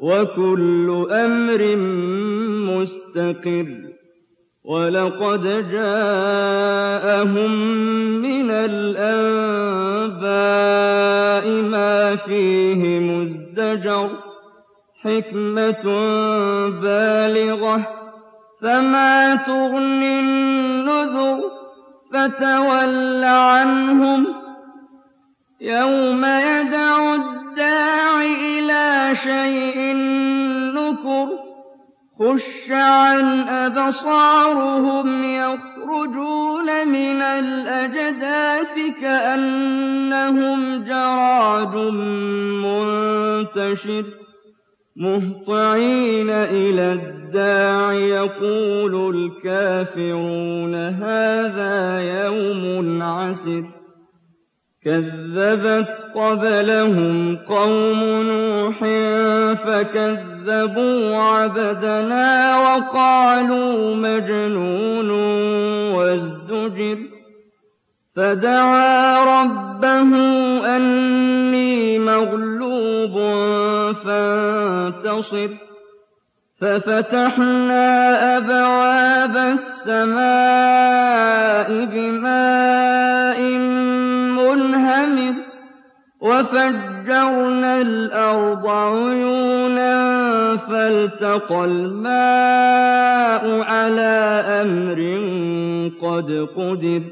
وكل أمر مستقر ولقد جاءهم من الأنباء ما فيه مزدجر حكمة بالغة فما تغني النذر فتول عنهم يوم يدعو الداع إلى شيء نكر خش عن أبصارهم يخرجون من الأجداث كأنهم جراد منتشر مهطعين إلى الداع يقول الكافرون هذا يوم عسر كذبت قبلهم قوم نوح فكذبوا عبدنا وقالوا مجنون وازدجر فدعا ربه أني مغلوب فانتصر ففتحنا أبواب السماء بماء منهمر وفجرنا الأرض عيونا فالتقى الماء على أمر قد قدر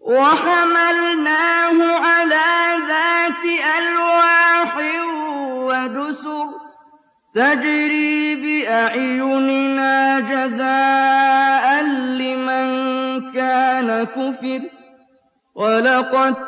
وحملناه على ذات ألواح ودسر تجري بأعيننا جزاء لمن كان كفر ولقد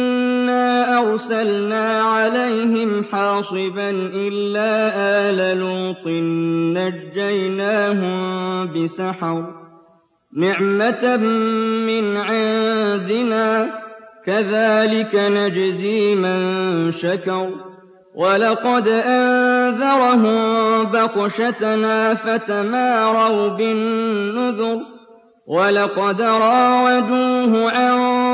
أَرْسَلْنَا عَلَيْهِمْ حَاصِبًا إِلَّا آلَ لُوطٍ نَّجَّيْنَاهُم بِسَحَرٍ. نِّعْمَةً مِّنْ عِندِنَا كَذَٰلِكَ نَجْزِي مَن شَكَرَ. وَلَقَدْ أَنذَرَهُم بَطْشَتَنَا فَتَمَارَوْا بِالنُّذُرِ. وَلَقَدْ رَاوَدُوهُ عَن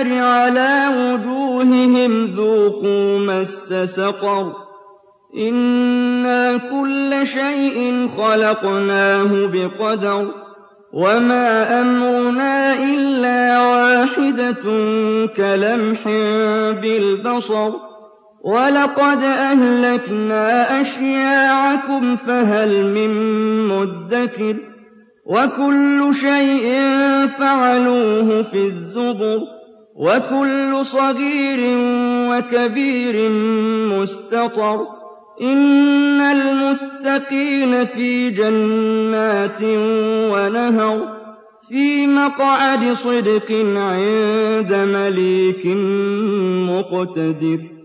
النَّارِ عَلَىٰ وُجُوهِهِمْ ذُوقُوا مَسَّ سَقَرَ. إِنَّا كُلَّ شَيْءٍ خَلَقْنَاهُ بِقَدَرٍ وَمَا أَمْرُنَا إِلَّا وَاحِدَةٌ كَلَمْحٍ بِالْبَصَرِ. وَلَقَدْ أَهْلَكْنَا أَشْيَاعَكُمْ فَهَلْ مِن مُّدَّكِرٍ. وَكُلُّ شَيْءٍ فَعَلُوهُ فِي الزُّبُرِ. وَكُلُّ صَغِيرٍ وَكَبِيرٍ مُّسْتَطَرٌ إِنَّ الْمُتَّقِينَ فِي جَنَّاتٍ وَنَهَرٍ فِي مَقْعَدِ صِدْقٍ عِندَ مَلِيكٍ مُّقْتَدِرٍ